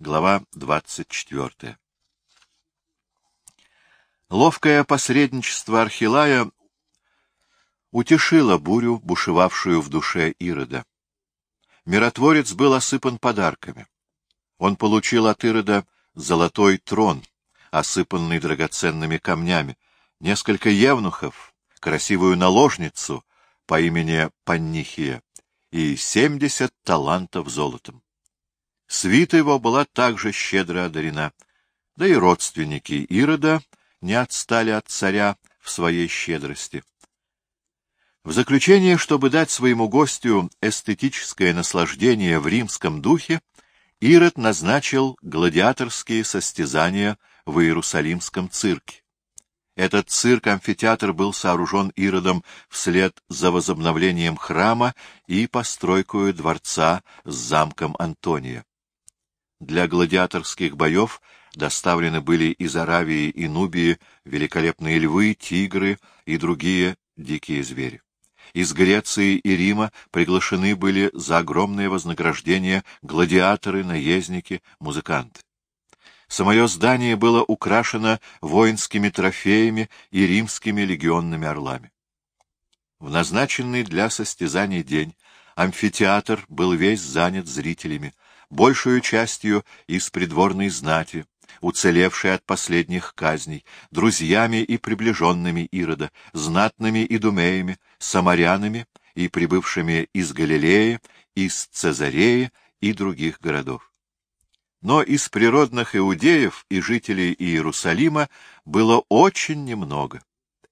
Глава 24. Ловкое посредничество Архилая утешило бурю, бушевавшую в душе Ирода. Миротворец был осыпан подарками. Он получил от Ирода золотой трон, осыпанный драгоценными камнями, несколько евнухов, красивую наложницу по имени Паннихия и семьдесят талантов золотом. Свита его была также щедро одарена, да и родственники Ирода не отстали от царя в своей щедрости. В заключение, чтобы дать своему гостю эстетическое наслаждение в римском духе, Ирод назначил гладиаторские состязания в Иерусалимском цирке. Этот цирк-амфитеатр был сооружен Иродом вслед за возобновлением храма и постройкой дворца с замком Антония. Для гладиаторских боев доставлены были из Аравии и Нубии великолепные львы, тигры и другие дикие звери. Из Греции и Рима приглашены были за огромное вознаграждение гладиаторы, наездники, музыканты. Самое здание было украшено воинскими трофеями и римскими легионными орлами. В назначенный для состязаний день амфитеатр был весь занят зрителями, большую частью из придворной знати, уцелевшей от последних казней, друзьями и приближенными Ирода, знатными идумеями, самарянами и прибывшими из Галилеи, из Цезареи и других городов. Но из природных иудеев и жителей Иерусалима было очень немного.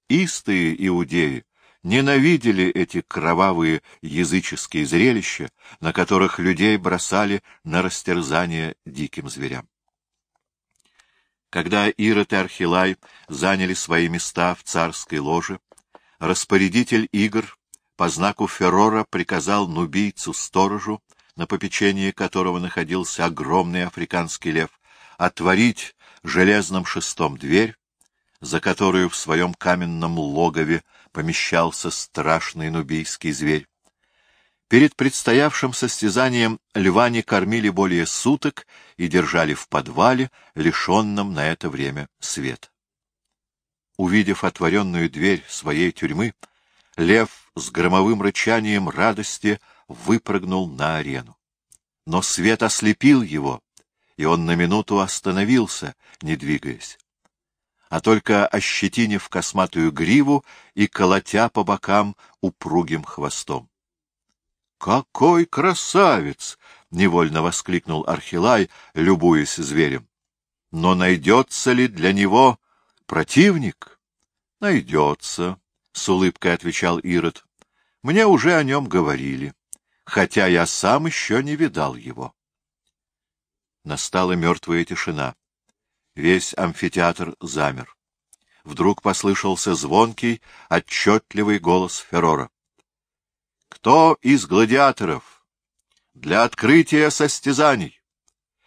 Истые иудеи ненавидели эти кровавые языческие зрелища, на которых людей бросали на растерзание диким зверям. Когда Ирод и Архилай заняли свои места в царской ложе, распорядитель игр по знаку Феррора приказал нубийцу-сторожу, на попечении которого находился огромный африканский лев, отворить железным шестом дверь, за которую в своем каменном логове помещался страшный нубийский зверь. Перед предстоявшим состязанием льва не кормили более суток и держали в подвале, лишенном на это время света. Увидев отворенную дверь своей тюрьмы, лев с громовым рычанием радости выпрыгнул на арену. Но свет ослепил его, и он на минуту остановился, не двигаясь а только ощетинив косматую гриву и колотя по бокам упругим хвостом. — Какой красавец! — невольно воскликнул Архилай, любуясь зверем. — Но найдется ли для него противник? — Найдется, — с улыбкой отвечал Ирод. — Мне уже о нем говорили, хотя я сам еще не видал его. Настала мертвая тишина. Весь амфитеатр замер. Вдруг послышался звонкий, отчетливый голос Феррора. — Кто из гладиаторов для открытия состязаний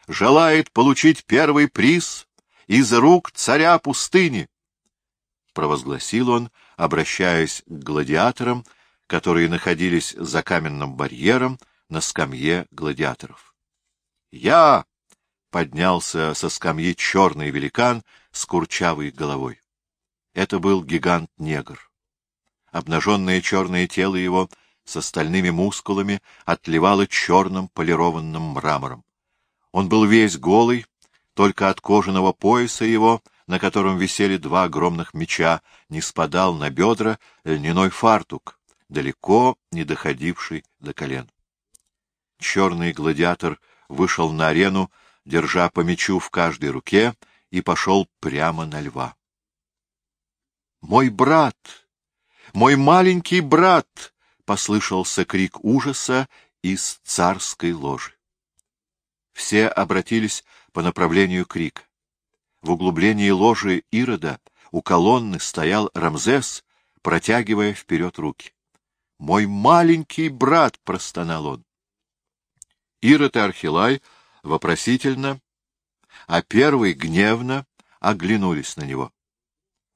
желает получить первый приз из рук царя пустыни? — провозгласил он, обращаясь к гладиаторам, которые находились за каменным барьером на скамье гладиаторов. — Я! Поднялся со скамьи черный великан с курчавой головой. Это был гигант-негр. Обнаженное черное тело его с остальными мускулами отливало черным полированным мрамором. Он был весь голый, только от кожаного пояса его, на котором висели два огромных меча, не спадал на бедра льняной фартук, далеко не доходивший до колен. Черный гладиатор вышел на арену, держа по мечу в каждой руке, и пошел прямо на льва. «Мой брат! Мой маленький брат!» — послышался крик ужаса из царской ложи. Все обратились по направлению крика. В углублении ложи Ирода у колонны стоял Рамзес, протягивая вперед руки. «Мой маленький брат!» — простонал он. Ирод и Архилай — вопросительно, а первый гневно оглянулись на него.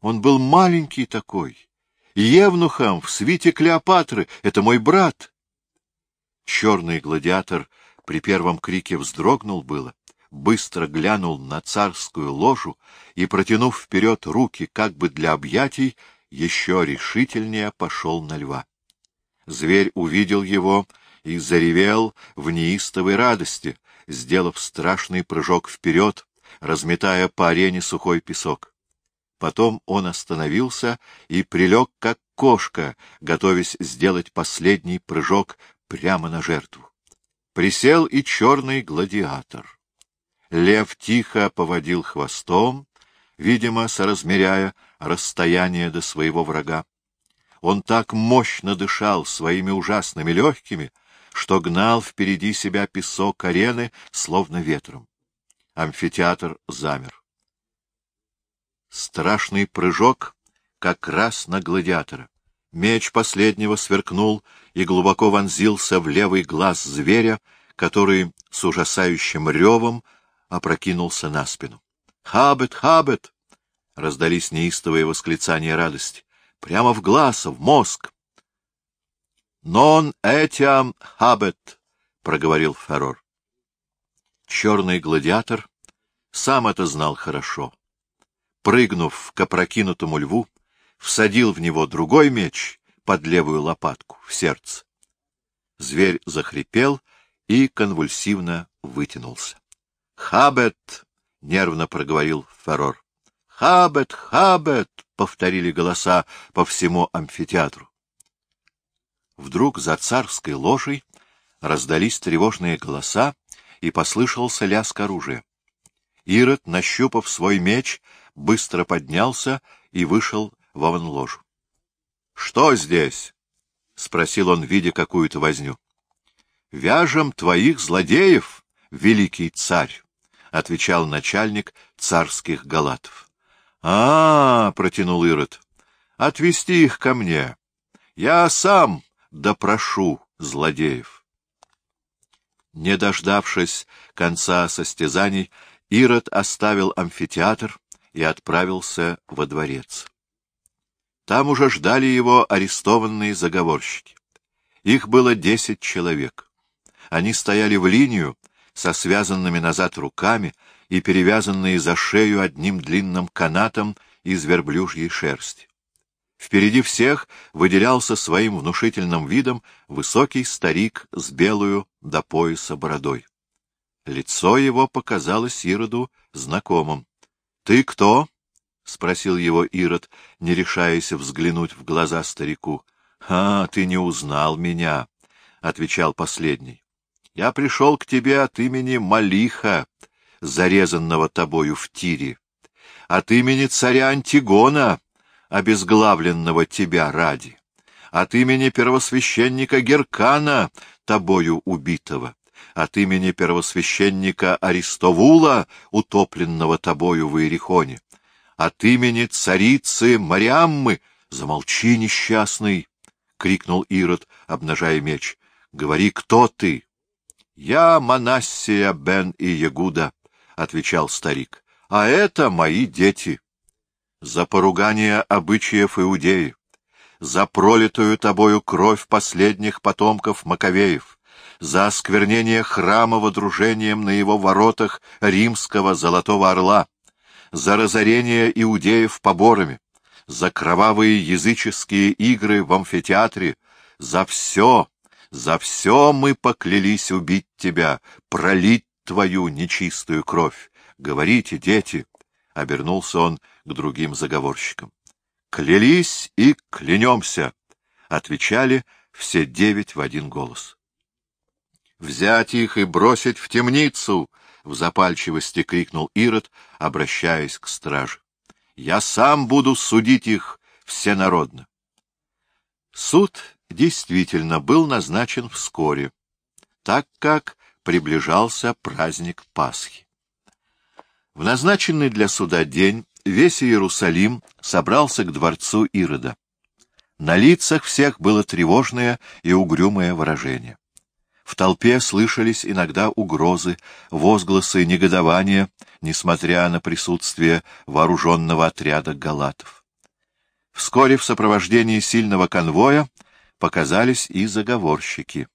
Он был маленький такой, евнухом в свите Клеопатры, это мой брат. Черный гладиатор при первом крике вздрогнул было, быстро глянул на царскую ложу и, протянув вперед руки как бы для объятий, еще решительнее пошел на льва. Зверь увидел его и заревел в неистовой радости, сделав страшный прыжок вперед, разметая по арене сухой песок. Потом он остановился и прилег, как кошка, готовясь сделать последний прыжок прямо на жертву. Присел и черный гладиатор. Лев тихо поводил хвостом, видимо, соразмеряя расстояние до своего врага. Он так мощно дышал своими ужасными легкими, что гнал впереди себя песок арены, словно ветром. Амфитеатр замер. Страшный прыжок как раз на гладиатора. Меч последнего сверкнул и глубоко вонзился в левый глаз зверя, который с ужасающим ревом опрокинулся на спину. «Хабет! Хабет!» — раздались неистовые восклицания радости. «Прямо в глаз, в мозг!» «Нон этиам хабет!» — проговорил Феррор. Черный гладиатор сам это знал хорошо. Прыгнув к опрокинутому льву, всадил в него другой меч под левую лопатку, в сердце. Зверь захрипел и конвульсивно вытянулся. — Хабет! — нервно проговорил Феррор. — Хабет! Хабет! — повторили голоса по всему амфитеатру. Вдруг за царской ложей раздались тревожные голоса, и послышался лязг оружия. Ирод, нащупав свой меч, быстро поднялся и вышел в аванложу. — Что здесь? — спросил он, видя какую-то возню. — Вяжем твоих злодеев, великий царь, — отвечал начальник царских галатов. — А, — протянул Ирод, — отвести их ко мне. Я сам допрошу злодеев. Не дождавшись конца состязаний, Ирод оставил амфитеатр и отправился во дворец. Там уже ждали его арестованные заговорщики. Их было десять человек. Они стояли в линию со связанными назад руками и перевязанные за шею одним длинным канатом из верблюжьей шерсти. Впереди всех выделялся своим внушительным видом высокий старик с белую до пояса бородой. Лицо его показалось Ироду знакомым. — Ты кто? — спросил его Ирод, не решаясь взглянуть в глаза старику. — А, ты не узнал меня, — отвечал последний. — Я пришел к тебе от имени Малиха, зарезанного тобою в тире, от имени царя Антигона, обезглавленного тебя ради, от имени первосвященника Геркана, тобою убитого, от имени первосвященника Аристовула, утопленного тобою в Иерихоне, от имени царицы Мариаммы. — Замолчи, несчастный! — крикнул Ирод, обнажая меч. — Говори, кто ты? — Я Манассия бен и Ягуда, — отвечал старик. — А это мои дети. За поругание обычаев Иудеи, за пролитую тобою кровь последних потомков Маковеев, за осквернение храма водружением на его воротах римского золотого орла, за разорение иудеев поборами, за кровавые языческие игры в амфитеатре, за все, за все мы поклялись убить тебя, пролить твою нечистую кровь. Говорите, дети, — обернулся он к другим заговорщикам. — Клялись и клянемся, — отвечали все девять в один голос. — Взять их и бросить в темницу, — в запальчивости крикнул Ирод, обращаясь к страже. — Я сам буду судить их всенародно. Суд действительно был назначен вскоре, так как приближался праздник Пасхи. В назначенный для суда день весь Иерусалим собрался к дворцу Ирода. На лицах всех было тревожное и угрюмое выражение. В толпе слышались иногда угрозы, возгласы негодования, несмотря на присутствие вооруженного отряда галатов. Вскоре в сопровождении сильного конвоя показались и заговорщики.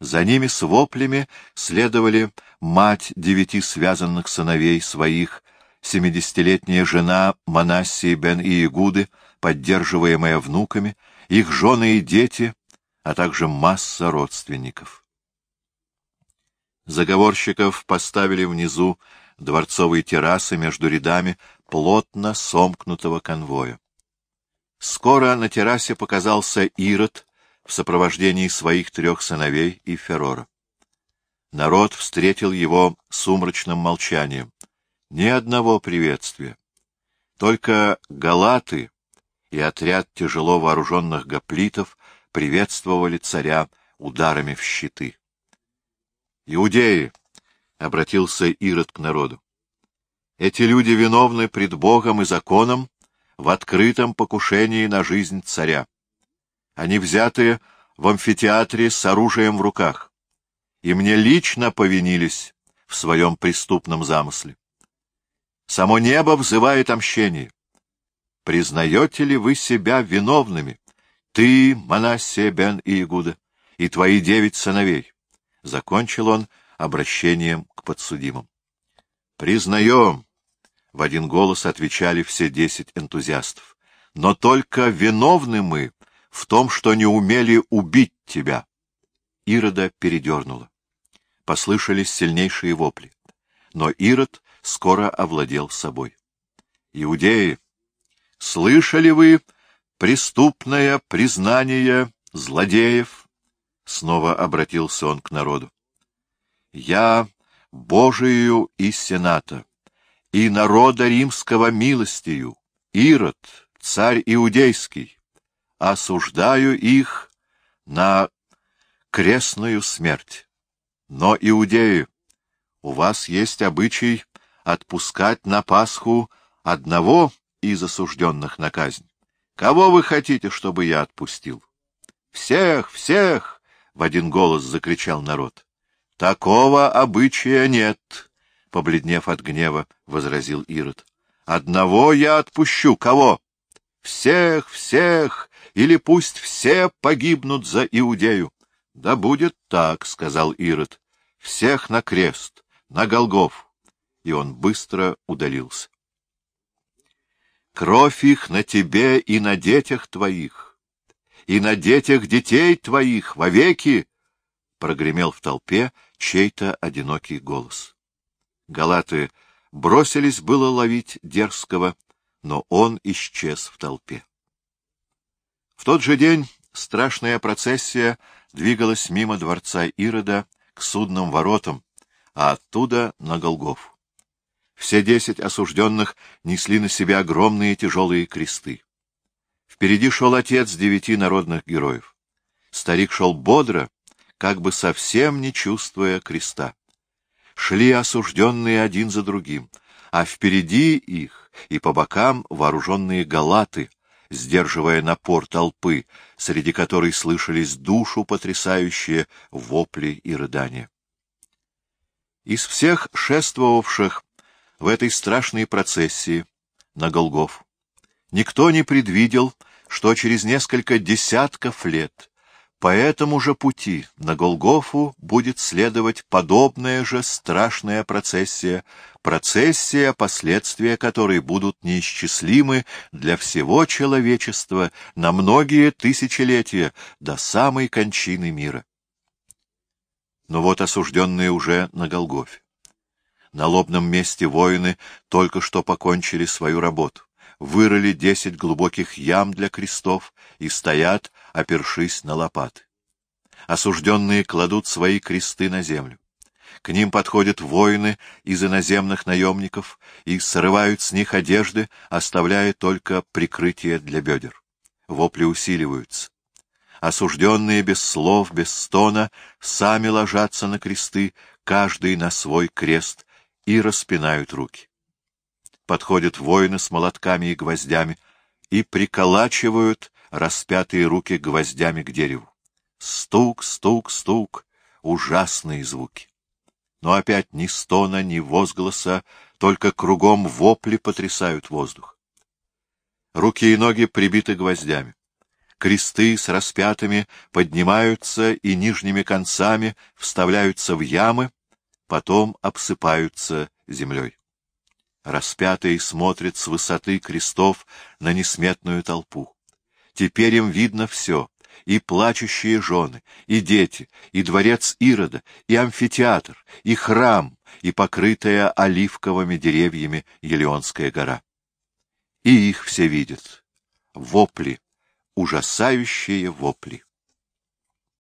За ними с воплями следовали мать девяти связанных сыновей своих, семидесятилетняя жена Манассии бен Иегуды, поддерживаемая внуками, их жены и дети, а также масса родственников. Заговорщиков поставили внизу дворцовой террасы между рядами плотно сомкнутого конвоя. Скоро на террасе показался Ирод в сопровождении своих трех сыновей и Ферора. Народ встретил его сумрачным молчанием. Ни одного приветствия. Только галаты и отряд тяжело вооруженных гоплитов приветствовали царя ударами в щиты. «Иудеи!» — обратился Ирод к народу. «Эти люди виновны пред Богом и законом в открытом покушении на жизнь царя. Они взяты в амфитеатре с оружием в руках, и мне лично повинились в своем преступном замысле. Само небо взывает о мщении. Признаете ли вы себя виновными, ты, Манассия бен Иегуда, и твои девять сыновей? Закончил он обращением к подсудимым. Признаем, — в один голос отвечали все десять энтузиастов, — но только виновны мы в том, что не умели убить тебя. Ирода передернула. Послышались сильнейшие вопли. Но Ирод скоро овладел собой. Иудеи, слышали вы преступное признание злодеев? Снова обратился он к народу. Я Божию и Сената, и народа римского милостью, Ирод, царь иудейский, осуждаю их на крестную смерть. Но, иудеи, у вас есть обычай отпускать на Пасху одного из осужденных на казнь. Кого вы хотите, чтобы я отпустил? Всех, всех! — в один голос закричал народ. — Такого обычая нет, — побледнев от гнева, возразил Ирод. — Одного я отпущу. Кого? Всех, всех, или пусть все погибнут за Иудею. — Да будет так, — сказал Ирод. — Всех на крест, на Голгоф. И он быстро удалился. Кровь их на тебе и на детях твоих, и на детях детей твоих вовеки! — прогремел в толпе чей-то одинокий голос. Галаты бросились было ловить дерзкого, но он исчез в толпе. В тот же день страшная процессия двигалась мимо дворца Ирода к судным воротам, а оттуда на Голгофу. Все десять осужденных несли на себе огромные тяжелые кресты. Впереди шел отец девяти народных героев. Старик шел бодро, как бы совсем не чувствуя креста. Шли осужденные один за другим, а впереди их и по бокам вооруженные галаты, сдерживая напор толпы, среди которой слышались душу потрясающие вопли и рыдания. Из всех шествовавших в этой страшной процессии на Голгоф. Никто не предвидел, что через несколько десятков лет по этому же пути на Голгофу будет следовать подобная же страшная процессия, процессия, последствия которой будут неисчислимы для всего человечества на многие тысячелетия до самой кончины мира. Но вот осужденные уже на Голгофе. На лобном месте воины только что покончили свою работу, вырыли десять глубоких ям для крестов и стоят, опершись на лопаты. Осужденные кладут свои кресты на землю. К ним подходят воины из иноземных наемников и срывают с них одежды, оставляя только прикрытие для бедер. Вопли усиливаются. Осужденные без слов, без стона, сами ложатся на кресты, каждый на свой крест, и распинают руки. Подходят воины с молотками и гвоздями и приколачивают распятые руки гвоздями к дереву. Стук, стук, стук, ужасные звуки. Но опять ни стона, ни возгласа, только кругом вопли потрясают воздух. Руки и ноги прибиты гвоздями. кресты с распятыми поднимаются и нижними концами вставляются в ямы, потом обсыпаются землей. Распятые смотрят с высоты крестов на несметную толпу. Теперь им видно все — и плачущие жены, и дети, и дворец Ирода, и амфитеатр, и храм, и покрытая оливковыми деревьями Елеонская гора. И их все видят. Вопли, ужасающие вопли.